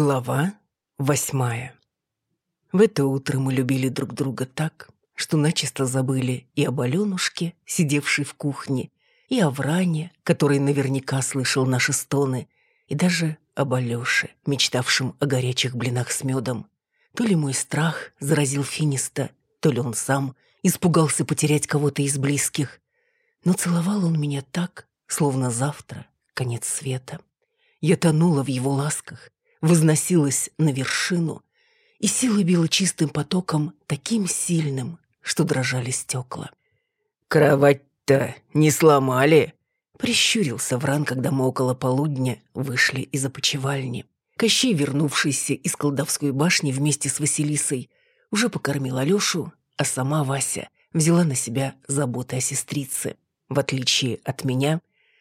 Глава восьмая. В это утро мы любили друг друга так, что начисто забыли и об Аленушке, сидевшей в кухне, и о Вране, который наверняка слышал наши стоны, и даже об Алёше, мечтавшем о горячих блинах с медом. То ли мой страх заразил Финиста, то ли он сам испугался потерять кого-то из близких. Но целовал он меня так, словно завтра конец света. Я тонула в его ласках, возносилась на вершину, и сила била чистым потоком, таким сильным, что дрожали стекла. «Кровать-то не сломали?» Прищурился Вран, когда мы около полудня вышли из опочивальни. Кощей, вернувшийся из колдовской башни вместе с Василисой, уже покормил Алешу, а сама Вася взяла на себя заботы о сестрице. В отличие от меня,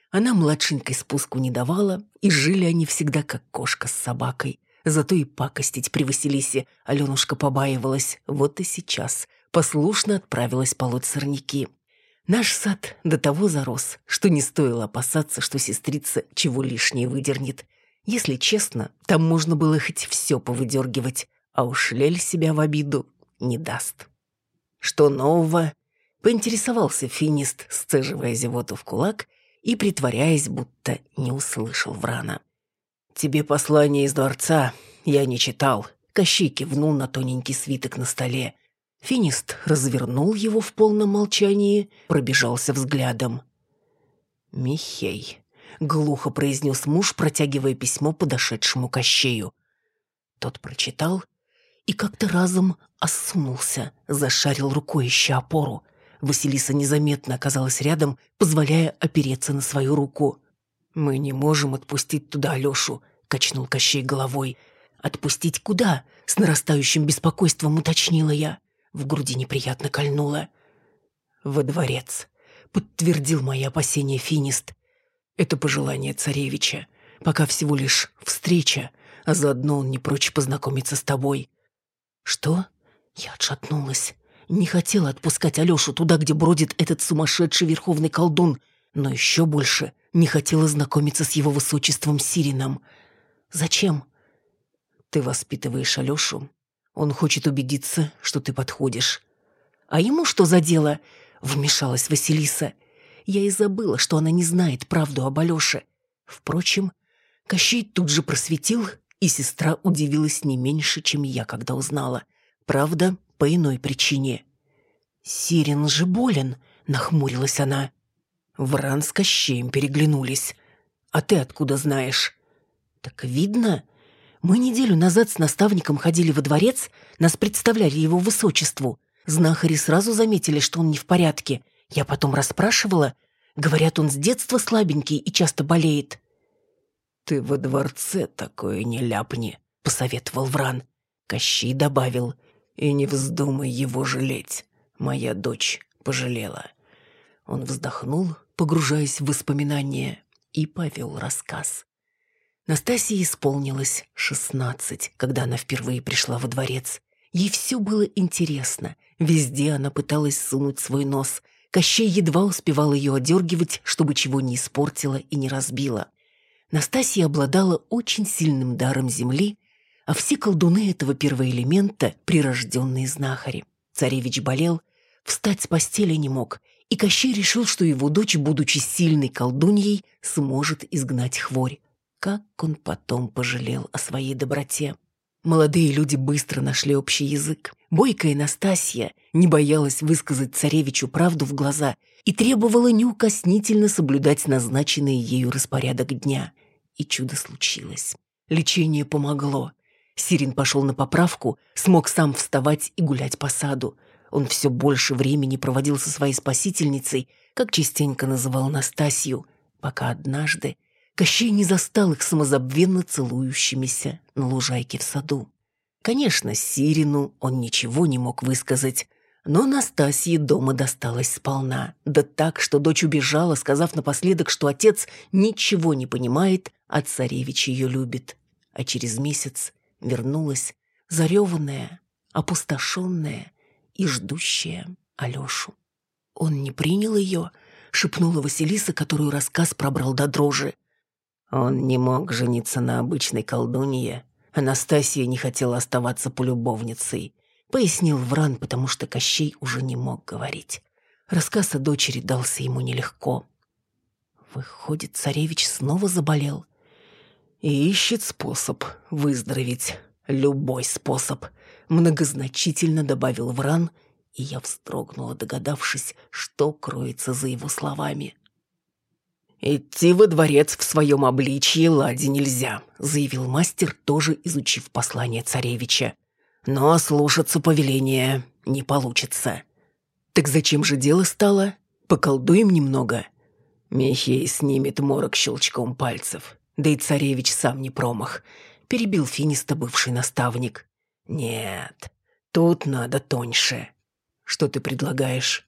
она младшенькой спуску не давала, и жили они всегда как кошка с собакой. Зато и пакостить при Василисе Аленушка побаивалась. Вот и сейчас послушно отправилась полоть сорняки. Наш сад до того зарос, что не стоило опасаться, что сестрица чего лишнее выдернет. Если честно, там можно было хоть все повыдергивать, а уж Лель себя в обиду не даст. Что нового? Поинтересовался финист, сцеживая зевоту в кулак и притворяясь, будто не услышал Врана. «Тебе послание из дворца я не читал», — Кощей кивнул на тоненький свиток на столе. Финист развернул его в полном молчании, пробежался взглядом. «Михей», — глухо произнес муж, протягивая письмо подошедшему Кощею. Тот прочитал и как-то разом осунулся, зашарил рукой, ища опору. Василиса незаметно оказалась рядом, позволяя опереться на свою руку. «Мы не можем отпустить туда Алешу», — качнул Кощей головой. «Отпустить куда?» — с нарастающим беспокойством уточнила я. В груди неприятно кольнуло. «Во дворец», — подтвердил мои опасения финист. «Это пожелание царевича. Пока всего лишь встреча, а заодно он не прочь познакомиться с тобой». «Что?» Я отшатнулась. Не хотела отпускать Алешу туда, где бродит этот сумасшедший верховный колдун, но еще больше не хотела знакомиться с его высочеством Сирином. «Зачем?» «Ты воспитываешь Алешу. Он хочет убедиться, что ты подходишь». «А ему что за дело?» — вмешалась Василиса. Я и забыла, что она не знает правду об Алёше. Впрочем, Кощей тут же просветил, и сестра удивилась не меньше, чем я, когда узнала. Правда, по иной причине. «Сирен же болен», — нахмурилась она. Вран с Кощеем переглянулись. «А ты откуда знаешь?» «Так видно. Мы неделю назад с наставником ходили во дворец, нас представляли его высочеству. Знахари сразу заметили, что он не в порядке. Я потом расспрашивала. Говорят, он с детства слабенький и часто болеет». «Ты во дворце такое не ляпни», — посоветовал Вран. Кощей добавил — и не вздумай его жалеть. Моя дочь пожалела. Он вздохнул, погружаясь в воспоминания, и повел рассказ. Настасье исполнилось шестнадцать, когда она впервые пришла во дворец. Ей все было интересно. Везде она пыталась сунуть свой нос. Кощей едва успевал ее одергивать, чтобы чего не испортила и не разбила. Настасья обладала очень сильным даром земли а все колдуны этого первоэлемента — прирожденные знахари. Царевич болел, встать с постели не мог, и Кощей решил, что его дочь, будучи сильной колдуньей, сможет изгнать хворь. Как он потом пожалел о своей доброте. Молодые люди быстро нашли общий язык. Бойкая Настасья не боялась высказать царевичу правду в глаза и требовала неукоснительно соблюдать назначенный ею распорядок дня. И чудо случилось. Лечение помогло. Сирин пошел на поправку, смог сам вставать и гулять по саду. Он все больше времени проводил со своей спасительницей, как частенько называл Настасью, пока однажды Кощей не застал их самозабвенно целующимися на лужайке в саду. Конечно, Сирину он ничего не мог высказать, но Настасье дома досталось сполна. Да так, что дочь убежала, сказав напоследок, что отец ничего не понимает, а царевич ее любит. А через месяц вернулась зареванная, опустошенная и ждущая Алешу. Он не принял ее, шепнула Василиса, которую рассказ пробрал до дрожи. Он не мог жениться на обычной колдунье, Анастасия не хотела оставаться полюбовницей. Пояснил Вран, потому что Кощей уже не мог говорить. Рассказ о дочери дался ему нелегко. Выходит, царевич снова заболел. И ищет способ выздороветь. Любой способ. Многозначительно добавил Вран, и я вздрогнула, догадавшись, что кроется за его словами. «Идти во дворец в своем обличье ладе нельзя», — заявил мастер, тоже изучив послание царевича. «Но слушаться повеления не получится». «Так зачем же дело стало? Поколдуем немного». Михей снимет морок щелчком пальцев. Да и царевич сам не промах. Перебил Финиста бывший наставник. «Нет, тут надо тоньше. Что ты предлагаешь?»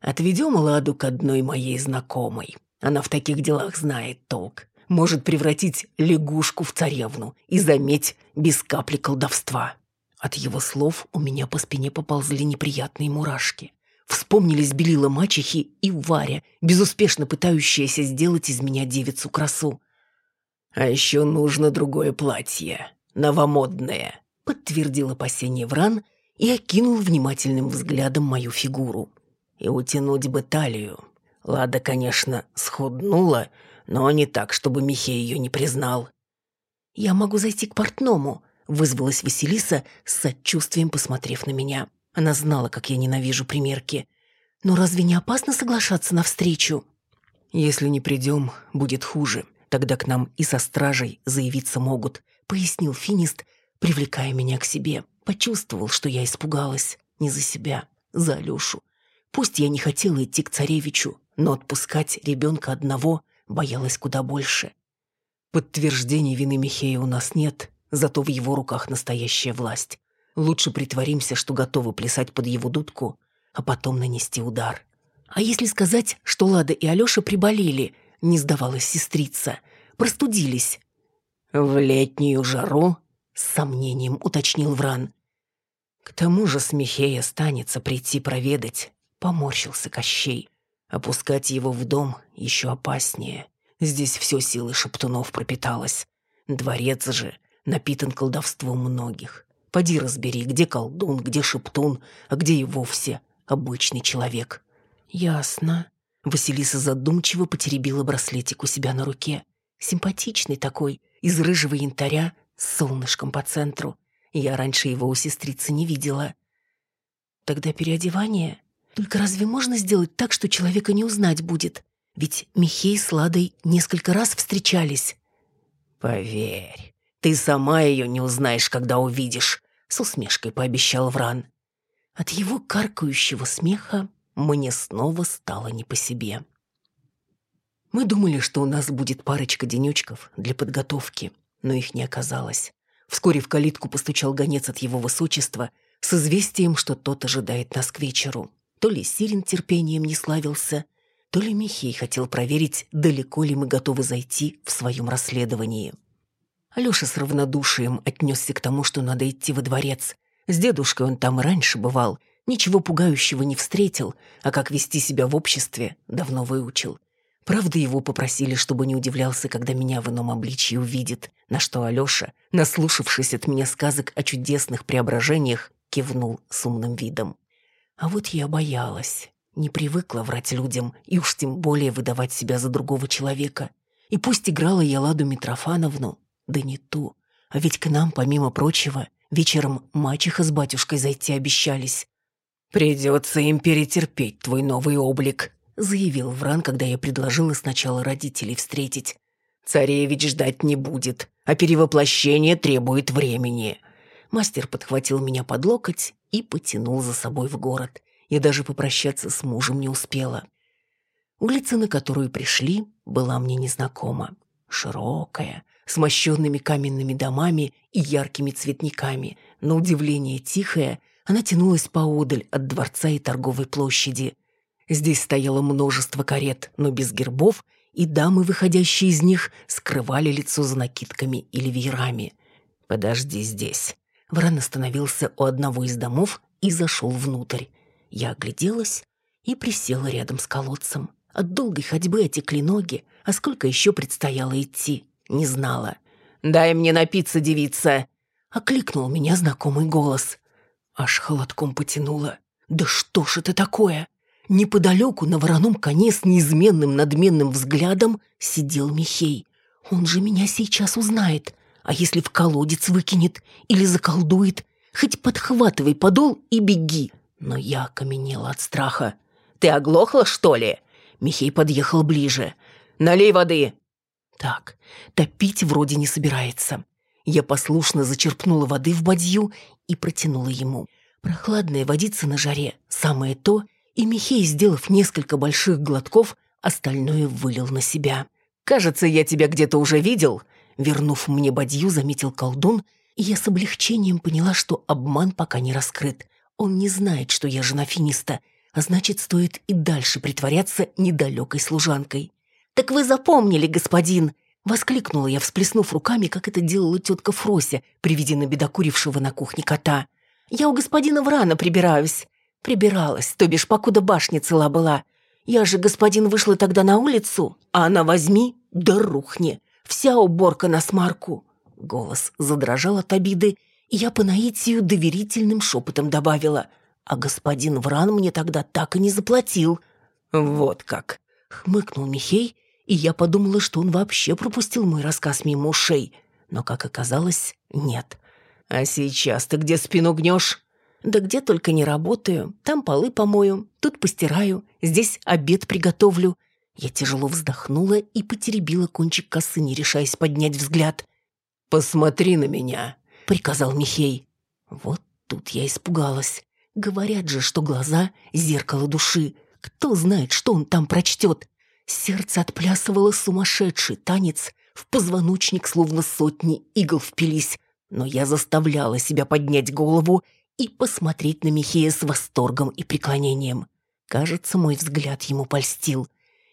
«Отведем Ладу к одной моей знакомой. Она в таких делах знает толк. Может превратить лягушку в царевну и, заметь, без капли колдовства». От его слов у меня по спине поползли неприятные мурашки. Вспомнились белила мачехи и Варя, безуспешно пытающаяся сделать из меня девицу красу. «А еще нужно другое платье, новомодное», — подтвердил опасение Вран и окинул внимательным взглядом мою фигуру. «И утянуть бы талию, Лада, конечно, схуднула, но не так, чтобы Михей ее не признал. «Я могу зайти к портному», — вызвалась Василиса, с сочувствием посмотрев на меня. Она знала, как я ненавижу примерки. «Но разве не опасно соглашаться навстречу?» «Если не придем, будет хуже. Тогда к нам и со стражей заявиться могут», — пояснил Финист, привлекая меня к себе. Почувствовал, что я испугалась. Не за себя, за Алешу. Пусть я не хотела идти к царевичу, но отпускать ребенка одного боялась куда больше. Подтверждений вины Михея у нас нет, зато в его руках настоящая власть. Лучше притворимся, что готовы плясать под его дудку, а потом нанести удар. А если сказать, что Лада и Алёша приболели, не сдавалась сестрица, простудились? В летнюю жару, с сомнением уточнил Вран. К тому же с Михея станется прийти проведать, поморщился Кощей. Опускать его в дом еще опаснее. Здесь все силы шептунов пропиталось. Дворец же напитан колдовством многих. Поди разбери, где колдун, где шептун, а где и вовсе обычный человек. Ясно. Василиса задумчиво потеребила браслетик у себя на руке. Симпатичный такой, из рыжего янтаря, с солнышком по центру. Я раньше его у сестрицы не видела. Тогда переодевание? Только разве можно сделать так, что человека не узнать будет? Ведь Михей с Ладой несколько раз встречались. «Поверь, ты сама ее не узнаешь, когда увидишь», — с усмешкой пообещал Вран. От его каркающего смеха мне снова стало не по себе. Мы думали, что у нас будет парочка денечков для подготовки, но их не оказалось. Вскоре в калитку постучал гонец от его высочества с известием, что тот ожидает нас к вечеру. То ли Сирин терпением не славился, то ли Михей хотел проверить, далеко ли мы готовы зайти в своем расследовании. Алёша с равнодушием отнесся к тому, что надо идти во дворец. С дедушкой он там раньше бывал, ничего пугающего не встретил, а как вести себя в обществе давно выучил. Правда, его попросили, чтобы не удивлялся, когда меня в ином обличье увидит, на что Алёша, наслушавшись от меня сказок о чудесных преображениях, кивнул с умным видом. А вот я боялась, не привыкла врать людям и уж тем более выдавать себя за другого человека. И пусть играла я Ладу Митрофановну, да не ту. А ведь к нам, помимо прочего, вечером мачеха с батюшкой зайти обещались. «Придется им перетерпеть твой новый облик», — заявил Вран, когда я предложила сначала родителей встретить. «Царевич ждать не будет, а перевоплощение требует времени». Мастер подхватил меня под локоть и потянул за собой в город. Я даже попрощаться с мужем не успела. Улица, на которую пришли, была мне незнакома. Широкая, с мощенными каменными домами и яркими цветниками. На удивление тихая, она тянулась поодаль от дворца и торговой площади. Здесь стояло множество карет, но без гербов, и дамы, выходящие из них, скрывали лицо за накидками или веерами. «Подожди здесь», Вран остановился у одного из домов и зашел внутрь. Я огляделась и присела рядом с колодцем. От долгой ходьбы отекли ноги, а сколько еще предстояло идти, не знала. Дай мне напиться, девица!» Окликнул меня знакомый голос. Аж холодком потянуло. «Да что ж это такое?» Неподалеку на вороном коне с неизменным надменным взглядом сидел Михей. Он же меня сейчас узнает. А если в колодец выкинет или заколдует, хоть подхватывай подол и беги. Но я окаменела от страха. «Ты оглохла, что ли?» Михей подъехал ближе. «Налей воды!» Так, топить вроде не собирается. Я послушно зачерпнула воды в бадью и протянула ему. Прохладная водица на жаре, самое то, и Михей, сделав несколько больших глотков, остальное вылил на себя. «Кажется, я тебя где-то уже видел», вернув мне бадью, заметил колдун, и я с облегчением поняла, что обман пока не раскрыт. Он не знает, что я жена финиста, а значит, стоит и дальше притворяться недалекой служанкой. «Так вы запомнили, господин!» Воскликнула я, всплеснув руками, как это делала тетка Фрося при виде набедокурившего на кухне кота. «Я у господина Врана прибираюсь». Прибиралась, то бишь, покуда башня цела была. Я же, господин, вышла тогда на улицу, а она возьми, да рухни. Вся уборка на смарку. Голос задрожал от обиды, и я по наитию доверительным шепотом добавила. А господин Вран мне тогда так и не заплатил. Вот как. Хмыкнул Михей, и я подумала, что он вообще пропустил мой рассказ мимо ушей. Но, как оказалось, нет. «А сейчас ты где спину гнешь?» «Да где только не работаю. Там полы помою, тут постираю, здесь обед приготовлю». Я тяжело вздохнула и потеребила кончик косы, не решаясь поднять взгляд. «Посмотри на меня», — приказал Михей. Вот тут я испугалась. Говорят же, что глаза — зеркало души. Кто знает, что он там прочтет. Сердце отплясывало сумасшедший танец, в позвоночник словно сотни игл впились, но я заставляла себя поднять голову и посмотреть на Михея с восторгом и преклонением. Кажется, мой взгляд ему польстил.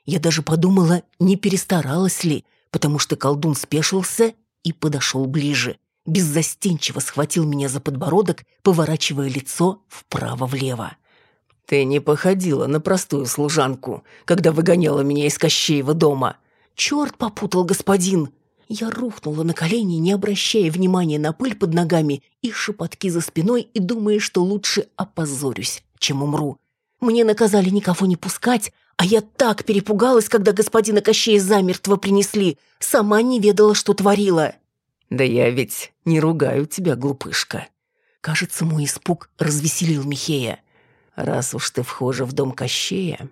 Я даже подумала, не перестаралась ли, потому что колдун спешился и подошел ближе. Беззастенчиво схватил меня за подбородок, поворачивая лицо вправо-влево. «Ты не походила на простую служанку, когда выгоняла меня из Кощеева дома». «Черт попутал, господин!» Я рухнула на колени, не обращая внимания на пыль под ногами и шепотки за спиной, и думая, что лучше опозорюсь, чем умру. Мне наказали никого не пускать, а я так перепугалась, когда господина Кощея замертво принесли. Сама не ведала, что творила. «Да я ведь не ругаю тебя, глупышка». Кажется, мой испуг развеселил Михея. Раз уж ты вхожа в дом Кощея,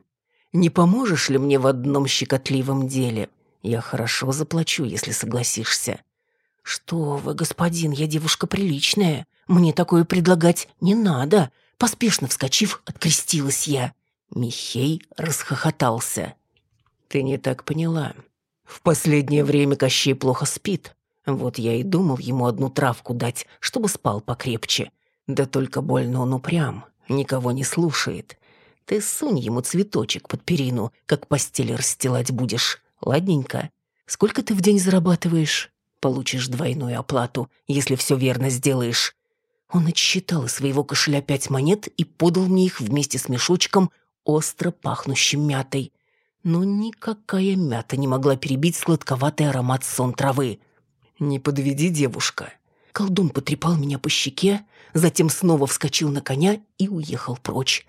не поможешь ли мне в одном щекотливом деле? Я хорошо заплачу, если согласишься». «Что вы, господин, я девушка приличная. Мне такое предлагать не надо». Поспешно вскочив, открестилась я. Михей расхохотался. «Ты не так поняла. В последнее время Кощей плохо спит. Вот я и думал ему одну травку дать, чтобы спал покрепче. Да только больно он упрям никого не слушает. Ты сунь ему цветочек под перину, как постель расстилать будешь. Ладненько. Сколько ты в день зарабатываешь? Получишь двойную оплату, если все верно сделаешь. Он отсчитал из своего кошеля пять монет и подал мне их вместе с мешочком, остро пахнущим мятой. Но никакая мята не могла перебить сладковатый аромат сон травы. «Не подведи, девушка». Колдун потрепал меня по щеке, затем снова вскочил на коня и уехал прочь.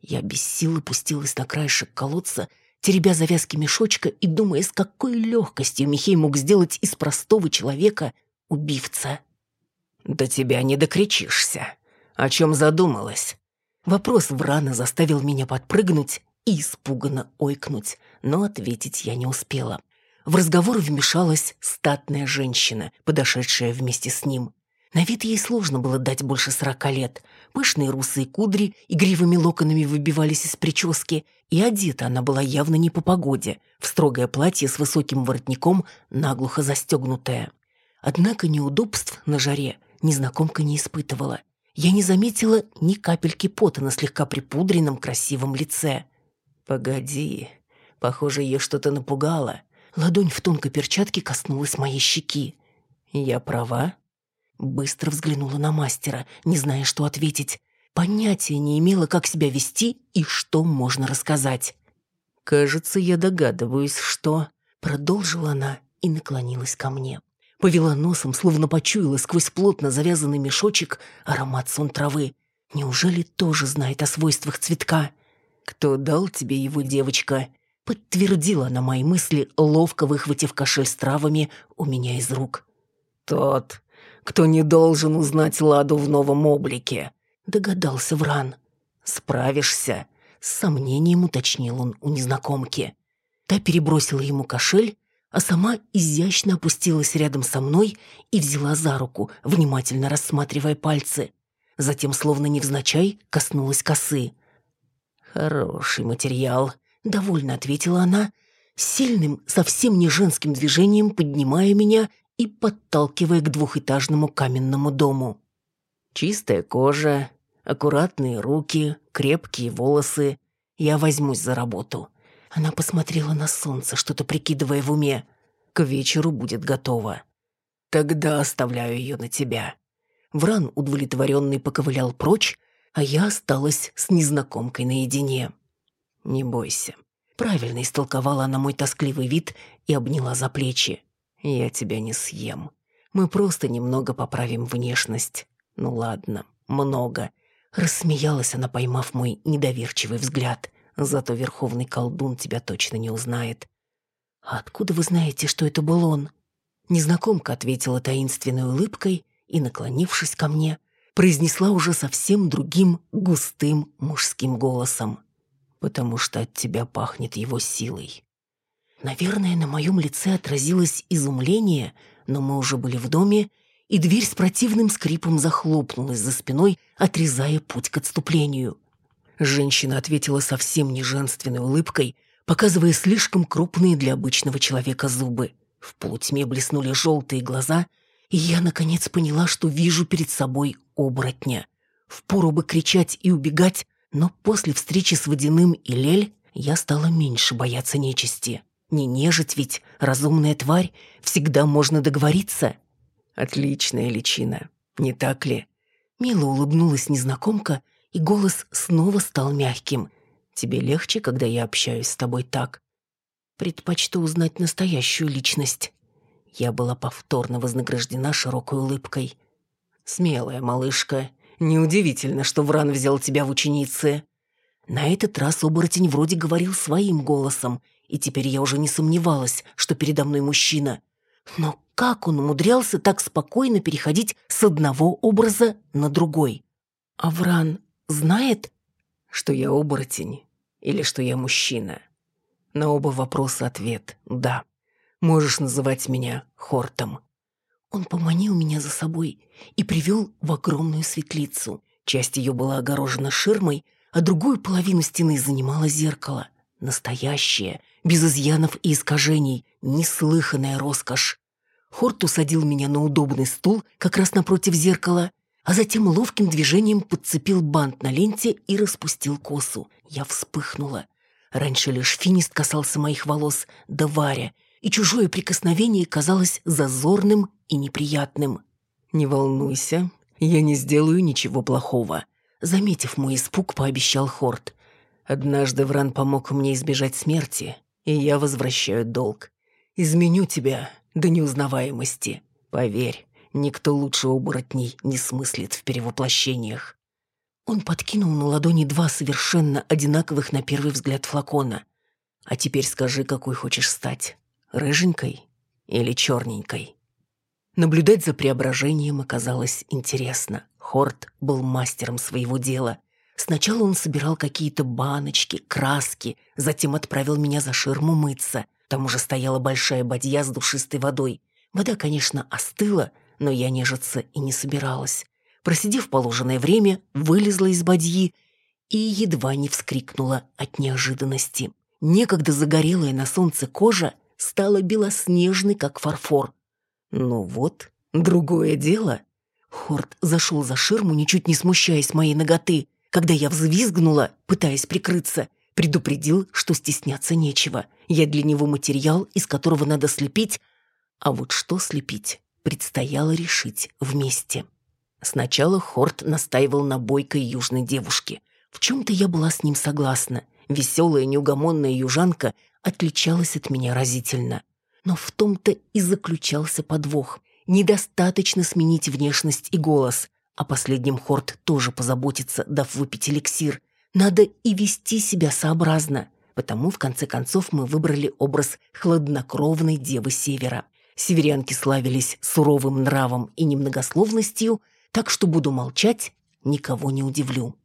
Я без силы пустилась на краешек колодца, теребя завязки мешочка и думая, с какой легкостью Михей мог сделать из простого человека убивца. «До тебя не докричишься. О чем задумалась?» Вопрос Врана заставил меня подпрыгнуть и испуганно ойкнуть, но ответить я не успела. В разговор вмешалась статная женщина, подошедшая вместе с ним. На вид ей сложно было дать больше сорока лет. Пышные русые кудри игривыми локонами выбивались из прически, и одета она была явно не по погоде, в строгое платье с высоким воротником, наглухо застегнутое. Однако неудобств на жаре незнакомка не испытывала. Я не заметила ни капельки пота на слегка припудренном красивом лице. «Погоди, похоже, ее что-то напугало». Ладонь в тонкой перчатке коснулась моей щеки. «Я права?» Быстро взглянула на мастера, не зная, что ответить. Понятия не имела, как себя вести и что можно рассказать. «Кажется, я догадываюсь, что...» Продолжила она и наклонилась ко мне. повела носом, словно почуяла сквозь плотно завязанный мешочек аромат сон травы. Неужели тоже знает о свойствах цветка? «Кто дал тебе его, девочка?» Подтвердила она мои мысли, ловко выхватив кошель с травами у меня из рук. «Тот, кто не должен узнать Ладу в новом облике», — догадался Вран. «Справишься?» — с сомнением уточнил он у незнакомки. Та перебросила ему кошель, а сама изящно опустилась рядом со мной и взяла за руку, внимательно рассматривая пальцы. Затем, словно невзначай, коснулась косы. «Хороший материал», — довольно ответила она, сильным, совсем не женским движением поднимая меня и подталкивая к двухэтажному каменному дому. Чистая кожа, аккуратные руки, крепкие волосы. Я возьмусь за работу. Она посмотрела на солнце, что-то прикидывая в уме. К вечеру будет готово. Тогда оставляю ее на тебя. Вран, удовлетворенный, поковылял прочь, а я осталась с незнакомкой наедине. Не бойся. Правильно истолковала она мой тоскливый вид и обняла за плечи. Я тебя не съем. Мы просто немного поправим внешность. Ну ладно, много. Рассмеялась она, поймав мой недоверчивый взгляд. Зато верховный колдун тебя точно не узнает. «А откуда вы знаете, что это был он?» Незнакомка ответила таинственной улыбкой и, наклонившись ко мне, произнесла уже совсем другим густым мужским голосом. «Потому что от тебя пахнет его силой». Наверное, на моем лице отразилось изумление, но мы уже были в доме, и дверь с противным скрипом захлопнулась за спиной, отрезая путь к отступлению. Женщина ответила совсем не женственной улыбкой, показывая слишком крупные для обычного человека зубы. В полутьме блеснули желтые глаза, и я, наконец, поняла, что вижу перед собой оборотня. Впору бы кричать и убегать, но после встречи с Водяным и Лель я стала меньше бояться нечисти. Не нежить ведь, разумная тварь, всегда можно договориться. Отличная личина, не так ли? Мило улыбнулась незнакомка, и голос снова стал мягким. «Тебе легче, когда я общаюсь с тобой так?» «Предпочту узнать настоящую личность». Я была повторно вознаграждена широкой улыбкой. «Смелая малышка. Неудивительно, что Вран взял тебя в ученицы». На этот раз оборотень вроде говорил своим голосом, и теперь я уже не сомневалась, что передо мной мужчина. Но как он умудрялся так спокойно переходить с одного образа на другой? Авран знает, что я оборотень или что я мужчина? На оба вопроса ответ «да». Можешь называть меня Хортом. Он поманил меня за собой и привел в огромную светлицу. Часть ее была огорожена ширмой, а другую половину стены занимало зеркало. Настоящее, без изъянов и искажений, неслыханная роскошь. Хорт усадил меня на удобный стул как раз напротив зеркала а затем ловким движением подцепил бант на ленте и распустил косу. Я вспыхнула. Раньше лишь финист касался моих волос, да Варя, и чужое прикосновение казалось зазорным и неприятным. «Не волнуйся, я не сделаю ничего плохого», — заметив мой испуг, пообещал Хорт. «Однажды Вран помог мне избежать смерти, и я возвращаю долг. Изменю тебя до неузнаваемости. Поверь, Никто лучше оборотней не смыслит в перевоплощениях. Он подкинул на ладони два совершенно одинаковых на первый взгляд флакона. А теперь скажи, какой хочешь стать. Рыженькой или черненькой? Наблюдать за преображением оказалось интересно. Хорт был мастером своего дела. Сначала он собирал какие-то баночки, краски, затем отправил меня за ширму мыться. Там уже стояла большая бадья с душистой водой. Вода, конечно, остыла, но я нежиться и не собиралась. Просидев положенное время, вылезла из бадьи и едва не вскрикнула от неожиданности. Некогда загорелая на солнце кожа стала белоснежной, как фарфор. Ну вот, другое дело. Хорт зашел за ширму, ничуть не смущаясь моей ноготы. Когда я взвизгнула, пытаясь прикрыться, предупредил, что стесняться нечего. Я для него материал, из которого надо слепить. А вот что слепить, предстояло решить вместе. Сначала Хорт настаивал на бойкой южной девушке. В чем-то я была с ним согласна. Веселая, неугомонная южанка отличалась от меня разительно. Но в том-то и заключался подвох. Недостаточно сменить внешность и голос. О последнем Хорт тоже позаботится, дав выпить эликсир. Надо и вести себя сообразно. Потому, в конце концов, мы выбрали образ хладнокровной девы Севера. Северянки славились суровым нравом и немногословностью, так что буду молчать, никого не удивлю.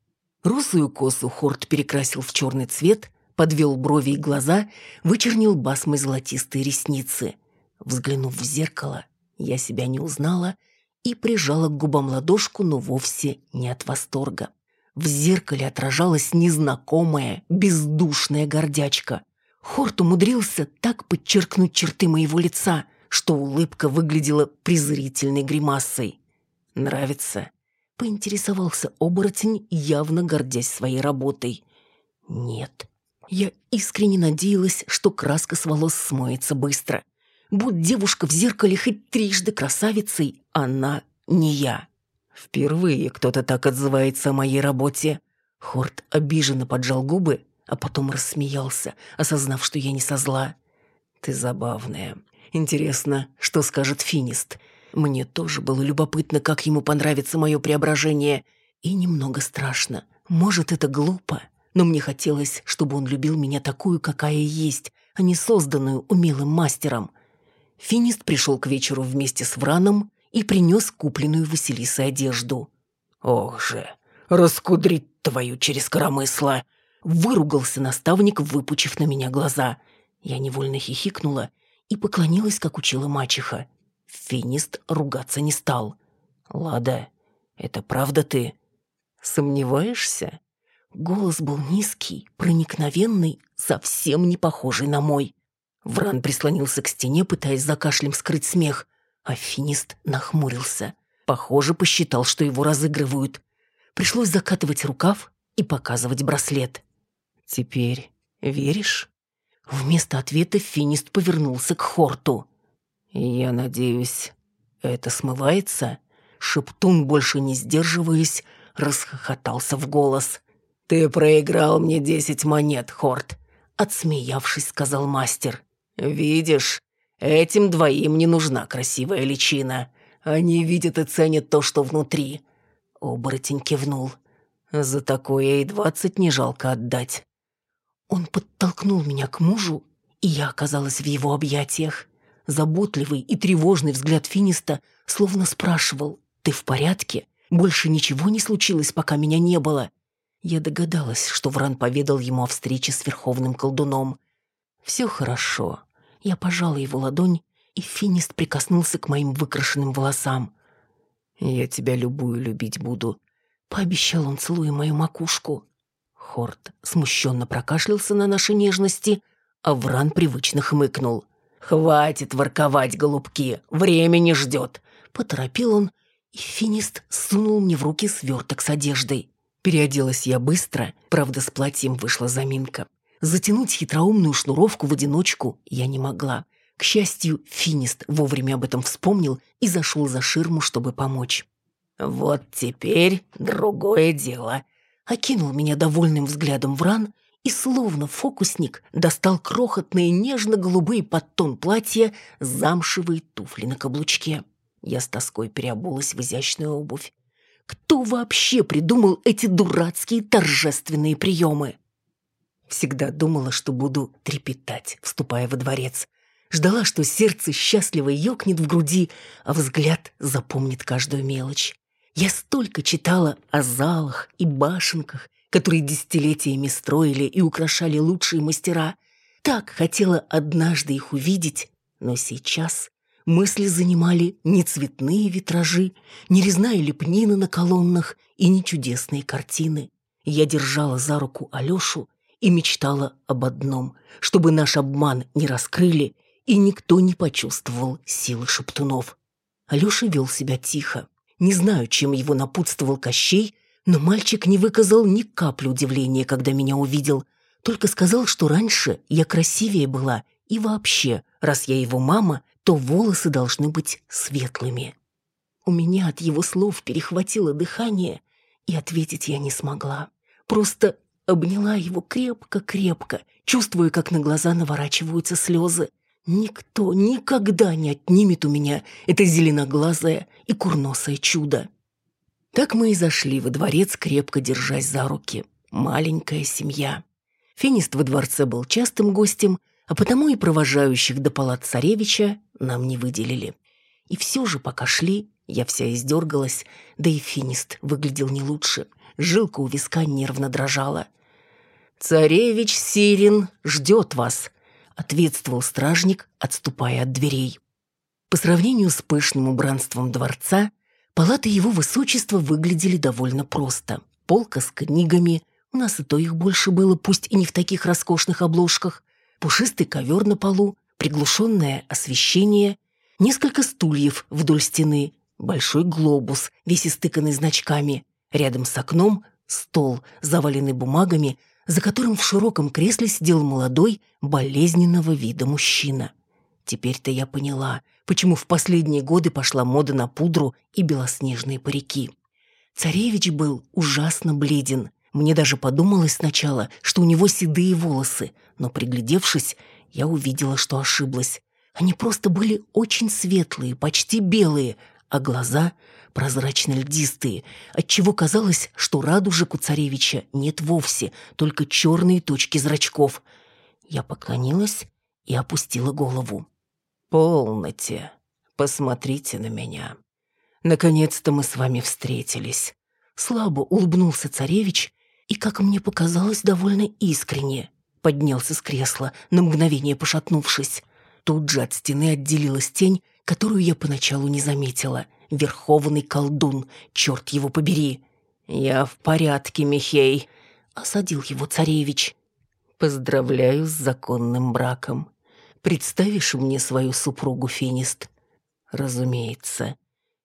Русую косу Хорт перекрасил в черный цвет, подвел брови и глаза, вычернил басмой золотистые ресницы. Взглянув в зеркало, я себя не узнала и прижала к губам ладошку, но вовсе не от восторга. В зеркале отражалась незнакомая, бездушная гордячка. Хорт умудрился так подчеркнуть черты моего лица, что улыбка выглядела презрительной гримасой. «Нравится?» — поинтересовался оборотень, явно гордясь своей работой. «Нет». Я искренне надеялась, что краска с волос смоется быстро. Будь девушка в зеркале хоть трижды красавицей, она не я. Впервые кто-то так отзывается о моей работе. Хорт обиженно поджал губы, а потом рассмеялся, осознав, что я не со зла. Ты забавная. Интересно, что скажет Финист? Мне тоже было любопытно, как ему понравится мое преображение. И немного страшно. Может, это глупо, но мне хотелось, чтобы он любил меня такую, какая есть, а не созданную умелым мастером. Финист пришел к вечеру вместе с Враном и принес купленную Василисой одежду. «Ох же, раскудрить твою через коромысло!» Выругался наставник, выпучив на меня глаза. Я невольно хихикнула и поклонилась, как учила мачеха. Финист ругаться не стал. «Лада, это правда ты?» «Сомневаешься?» Голос был низкий, проникновенный, совсем не похожий на мой. Вран прислонился к стене, пытаясь за кашлем скрыть смех. Афинист нахмурился. Похоже, посчитал, что его разыгрывают. Пришлось закатывать рукав и показывать браслет. «Теперь веришь?» Вместо ответа Финист повернулся к Хорту. «Я надеюсь, это смывается?» Шептун, больше не сдерживаясь, расхохотался в голос. «Ты проиграл мне десять монет, Хорт», — отсмеявшись, сказал мастер. «Видишь, Этим двоим не нужна красивая личина. Они видят и ценят то, что внутри». Оборотень кивнул. «За такое и двадцать не жалко отдать». Он подтолкнул меня к мужу, и я оказалась в его объятиях. Заботливый и тревожный взгляд Финиста словно спрашивал «Ты в порядке? Больше ничего не случилось, пока меня не было?» Я догадалась, что Вран поведал ему о встрече с Верховным Колдуном. «Все хорошо. Я пожала его ладонь, и Финист прикоснулся к моим выкрашенным волосам. «Я тебя любую любить буду», — пообещал он, целуя мою макушку. Хорт смущенно прокашлялся на нашей нежности, а Вран привычно хмыкнул. «Хватит ворковать, голубки, время не ждет», — поторопил он, и Финист сунул мне в руки сверток с одеждой. Переоделась я быстро, правда, с платьем вышла заминка. Затянуть хитроумную шнуровку в одиночку я не могла. К счастью, Финист вовремя об этом вспомнил и зашел за ширму, чтобы помочь. «Вот теперь другое дело», — окинул меня довольным взглядом Вран и, словно фокусник, достал крохотные нежно-голубые подтон платья, замшевые туфли на каблучке. Я с тоской переобулась в изящную обувь. Кто вообще придумал эти дурацкие торжественные приемы? Всегда думала, что буду трепетать, вступая во дворец. Ждала, что сердце счастливо ёкнет в груди, а взгляд запомнит каждую мелочь. Я столько читала о залах и башенках, которые десятилетиями строили и украшали лучшие мастера. Так хотела однажды их увидеть, но сейчас мысли занимали не цветные витражи, не резная лепнина на колоннах и не чудесные картины. Я держала за руку Алёшу и мечтала об одном, чтобы наш обман не раскрыли и никто не почувствовал силы шептунов. Алёша вел себя тихо. Не знаю, чем его напутствовал Кощей, но мальчик не выказал ни капли удивления, когда меня увидел, только сказал, что раньше я красивее была, и вообще, раз я его мама, то волосы должны быть светлыми. У меня от его слов перехватило дыхание, и ответить я не смогла. Просто Обняла его крепко-крепко, чувствуя, как на глаза наворачиваются слезы. Никто никогда не отнимет у меня это зеленоглазое и курносое чудо. Так мы и зашли во дворец, крепко держась за руки. Маленькая семья. Финист во дворце был частым гостем, а потому и провожающих до палат царевича нам не выделили. И все же, пока шли, я вся издергалась, да и финист выглядел не лучше. Жилка у виска нервно дрожала. «Царевич Сирин ждет вас», — ответствовал стражник, отступая от дверей. По сравнению с пышным убранством дворца, палаты его высочества выглядели довольно просто. Полка с книгами, у нас и то их больше было, пусть и не в таких роскошных обложках, пушистый ковер на полу, приглушенное освещение, несколько стульев вдоль стены, большой глобус, весь истыканный значками. Рядом с окном стол, заваленный бумагами, за которым в широком кресле сидел молодой, болезненного вида мужчина. Теперь-то я поняла, почему в последние годы пошла мода на пудру и белоснежные парики. Царевич был ужасно бледен. Мне даже подумалось сначала, что у него седые волосы, но, приглядевшись, я увидела, что ошиблась. Они просто были очень светлые, почти белые, а глаза прозрачно-льдистые, отчего казалось, что радужек у царевича нет вовсе, только черные точки зрачков. Я поклонилась и опустила голову. «Полноте, посмотрите на меня. Наконец-то мы с вами встретились». Слабо улыбнулся царевич и, как мне показалось, довольно искренне. Поднялся с кресла, на мгновение пошатнувшись. Тут же от стены отделилась тень, которую я поначалу не заметила. Верховный колдун, черт его побери. «Я в порядке, Михей», — осадил его царевич. «Поздравляю с законным браком. Представишь мне свою супругу, Финист?» «Разумеется».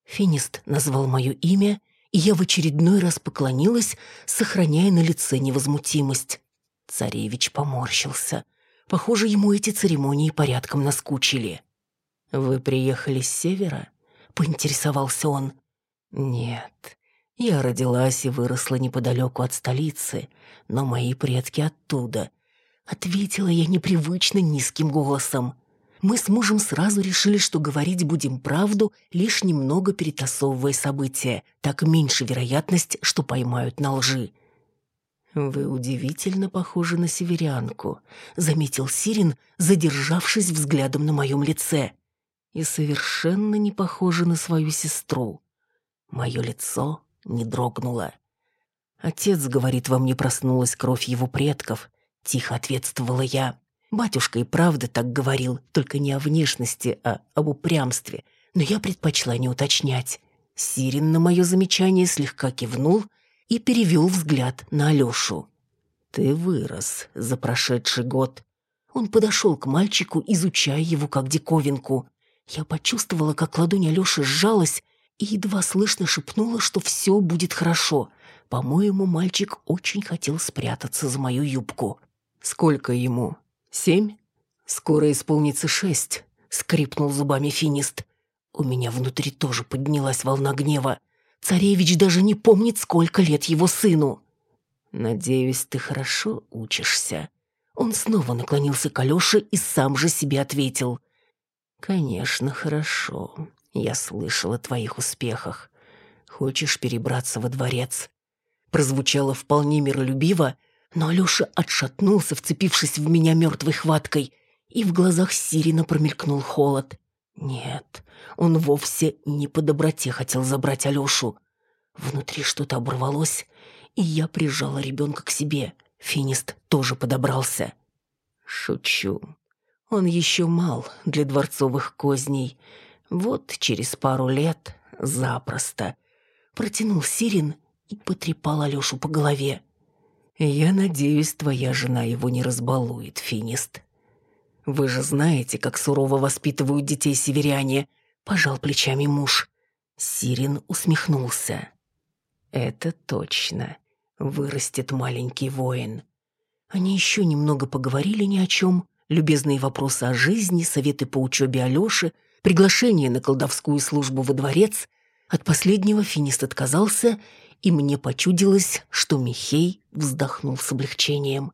Финист назвал мое имя, и я в очередной раз поклонилась, сохраняя на лице невозмутимость. Царевич поморщился. Похоже, ему эти церемонии порядком наскучили. «Вы приехали с севера?» — поинтересовался он. «Нет, я родилась и выросла неподалеку от столицы, но мои предки оттуда», — ответила я непривычно низким голосом. Мы с мужем сразу решили, что говорить будем правду, лишь немного перетасовывая события, так меньше вероятность, что поймают на лжи. «Вы удивительно похожи на северянку», — заметил Сирин, задержавшись взглядом на моем лице и совершенно не похожа на свою сестру. Мое лицо не дрогнуло. Отец, говорит, во мне проснулась кровь его предков. Тихо ответствовала я. Батюшка и правда так говорил, только не о внешности, а об упрямстве. Но я предпочла не уточнять. Сирин на мое замечание слегка кивнул и перевел взгляд на Алешу. «Ты вырос за прошедший год». Он подошел к мальчику, изучая его как диковинку. Я почувствовала, как ладонь Алёши сжалась и едва слышно шепнула, что все будет хорошо. По-моему, мальчик очень хотел спрятаться за мою юбку. «Сколько ему? Семь?» «Скоро исполнится шесть», — скрипнул зубами финист. У меня внутри тоже поднялась волна гнева. Царевич даже не помнит, сколько лет его сыну. «Надеюсь, ты хорошо учишься». Он снова наклонился к Алёше и сам же себе ответил. «Конечно, хорошо. Я слышал о твоих успехах. Хочешь перебраться во дворец?» Прозвучало вполне миролюбиво, но Алёша отшатнулся, вцепившись в меня мертвой хваткой, и в глазах Сирина промелькнул холод. Нет, он вовсе не по доброте хотел забрать Алёшу. Внутри что-то оборвалось, и я прижала ребенка к себе. Финист тоже подобрался. «Шучу. Он еще мал для дворцовых козней. Вот через пару лет запросто. Протянул Сирин и потрепал Алешу по голове. «Я надеюсь, твоя жена его не разбалует, Финист. Вы же знаете, как сурово воспитывают детей северяне», — пожал плечами муж. Сирин усмехнулся. «Это точно. Вырастет маленький воин». Они еще немного поговорили ни о чем, любезные вопросы о жизни, советы по учебе Алёши, приглашение на колдовскую службу во дворец. От последнего финист отказался, и мне почудилось, что Михей вздохнул с облегчением.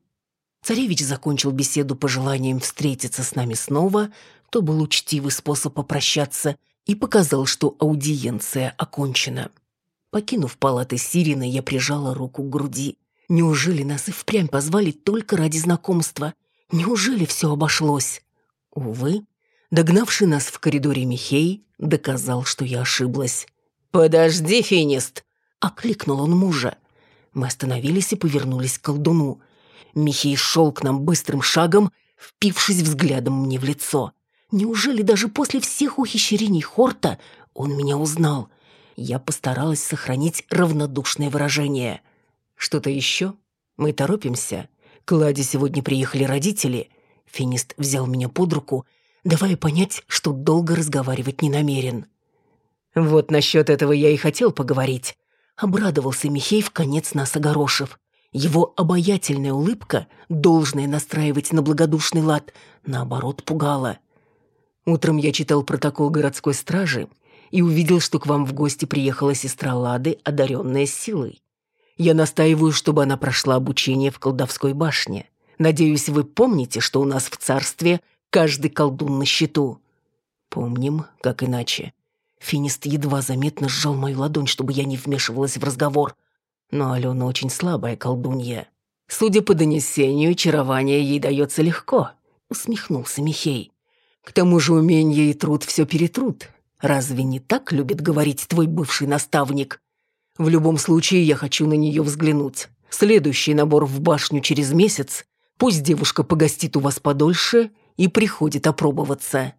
Царевич закончил беседу пожеланием встретиться с нами снова, то был учтивый способ попрощаться, и показал, что аудиенция окончена. Покинув палаты Сирины, я прижала руку к груди. Неужели нас и впрямь позвали только ради знакомства? Неужели все обошлось? Увы, догнавший нас в коридоре Михей доказал, что я ошиблась. «Подожди, Финист!» — окликнул он мужа. Мы остановились и повернулись к колдуну. Михей шел к нам быстрым шагом, впившись взглядом мне в лицо. Неужели даже после всех ухищрений Хорта он меня узнал? Я постаралась сохранить равнодушное выражение. «Что-то еще? Мы торопимся. К Ладе сегодня приехали родители». Финист взял меня под руку, давая понять, что долго разговаривать не намерен. «Вот насчет этого я и хотел поговорить», — обрадовался Михей в конец нас огорошив. Его обаятельная улыбка, должная настраивать на благодушный лад, наоборот, пугала. Утром я читал протокол городской стражи и увидел, что к вам в гости приехала сестра Лады, одаренная силой. Я настаиваю, чтобы она прошла обучение в колдовской башне. Надеюсь, вы помните, что у нас в царстве каждый колдун на счету. Помним, как иначе. Финист едва заметно сжал мою ладонь, чтобы я не вмешивалась в разговор. Но Алена очень слабая колдунья. Судя по донесению, чарование ей дается легко, усмехнулся Михей. К тому же умение и труд все перетрут. Разве не так любит говорить твой бывший наставник? В любом случае, я хочу на нее взглянуть. Следующий набор в башню через месяц. Пусть девушка погостит у вас подольше и приходит опробоваться.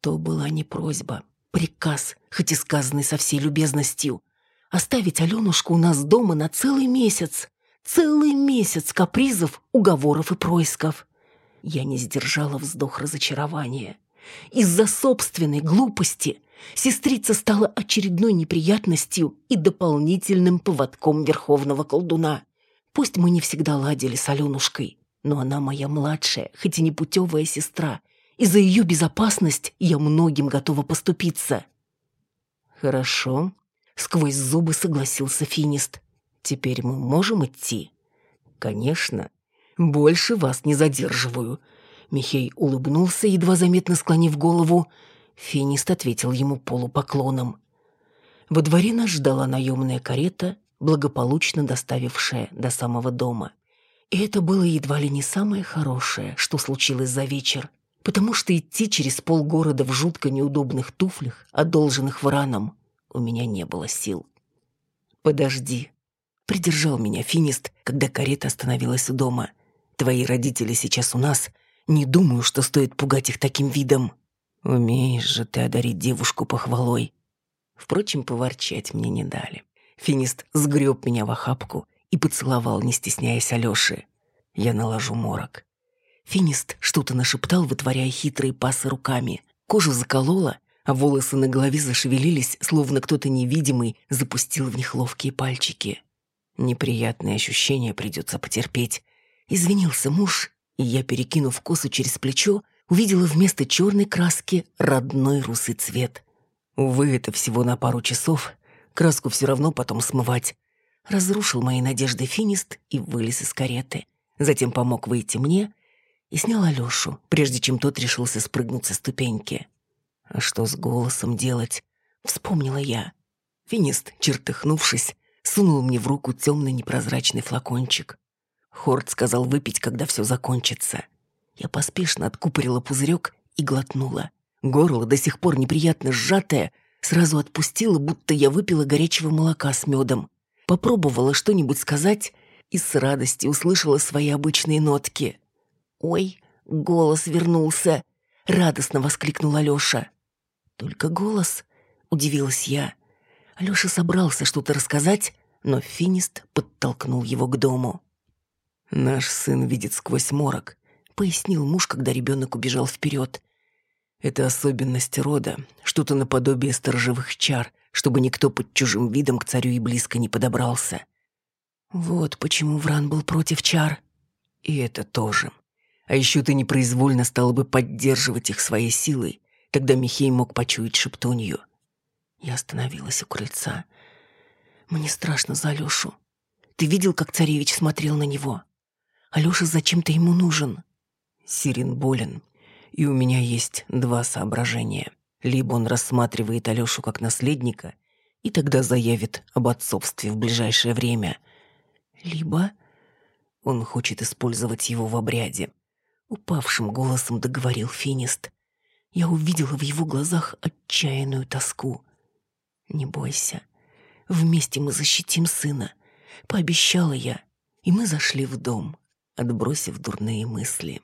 То была не просьба, приказ, хоть и сказанный со всей любезностью. Оставить Аленушку у нас дома на целый месяц. Целый месяц капризов, уговоров и происков. Я не сдержала вздох разочарования. Из-за собственной глупости сестрица стала очередной неприятностью и дополнительным поводком верховного колдуна. Пусть мы не всегда ладили с Аленушкой, но она моя младшая, хоть и непутевая сестра, и за ее безопасность я многим готова поступиться. Хорошо, Сквозь зубы согласился Финист. «Теперь мы можем идти?» «Конечно. Больше вас не задерживаю». Михей улыбнулся, едва заметно склонив голову. Финист ответил ему полупоклоном. Во дворе нас ждала наемная карета, благополучно доставившая до самого дома. И это было едва ли не самое хорошее, что случилось за вечер, потому что идти через полгорода в жутко неудобных туфлях, одолженных враном, у меня не было сил. «Подожди», — придержал меня финист, когда карета остановилась у дома. «Твои родители сейчас у нас. Не думаю, что стоит пугать их таким видом. Умеешь же ты одарить девушку похвалой». Впрочем, поворчать мне не дали. Финист сгреб меня в охапку и поцеловал, не стесняясь Алёши. Я наложу морок. Финист что-то нашептал, вытворяя хитрые пасы руками. Кожу заколола, а волосы на голове зашевелились, словно кто-то невидимый запустил в них ловкие пальчики. Неприятные ощущения придется потерпеть. Извинился муж, и я, перекинув косу через плечо, увидела вместо черной краски родной русый цвет. Увы, это всего на пару часов. Краску все равно потом смывать. Разрушил мои надежды финист и вылез из кареты. Затем помог выйти мне и снял Алешу, прежде чем тот решился спрыгнуть со ступеньки. А что с голосом делать? Вспомнила я. Финист, чертыхнувшись, сунул мне в руку темный непрозрачный флакончик. Хорд сказал выпить, когда все закончится. Я поспешно откупорила пузырек и глотнула. Горло, до сих пор неприятно сжатое, сразу отпустило, будто я выпила горячего молока с медом. Попробовала что-нибудь сказать и с радостью услышала свои обычные нотки. «Ой, голос вернулся!» — радостно воскликнул Алёша. «Только голос?» — удивилась я. Алёша собрался что-то рассказать, но финист подтолкнул его к дому. «Наш сын видит сквозь морок», — пояснил муж, когда ребенок убежал вперед. «Это особенность рода, что-то наподобие сторожевых чар, чтобы никто под чужим видом к царю и близко не подобрался». «Вот почему Вран был против чар». «И это тоже. А еще ты непроизвольно стала бы поддерживать их своей силой, Тогда Михей мог почуять шептунью. Я остановилась у крыльца. Мне страшно за Алёшу. Ты видел, как царевич смотрел на него? Алёша зачем-то ему нужен. Сирин болен, и у меня есть два соображения. Либо он рассматривает Алёшу как наследника, и тогда заявит об отцовстве в ближайшее время. Либо он хочет использовать его в обряде. Упавшим голосом договорил Финист. Я увидела в его глазах отчаянную тоску. «Не бойся. Вместе мы защитим сына», — пообещала я. И мы зашли в дом, отбросив дурные мысли.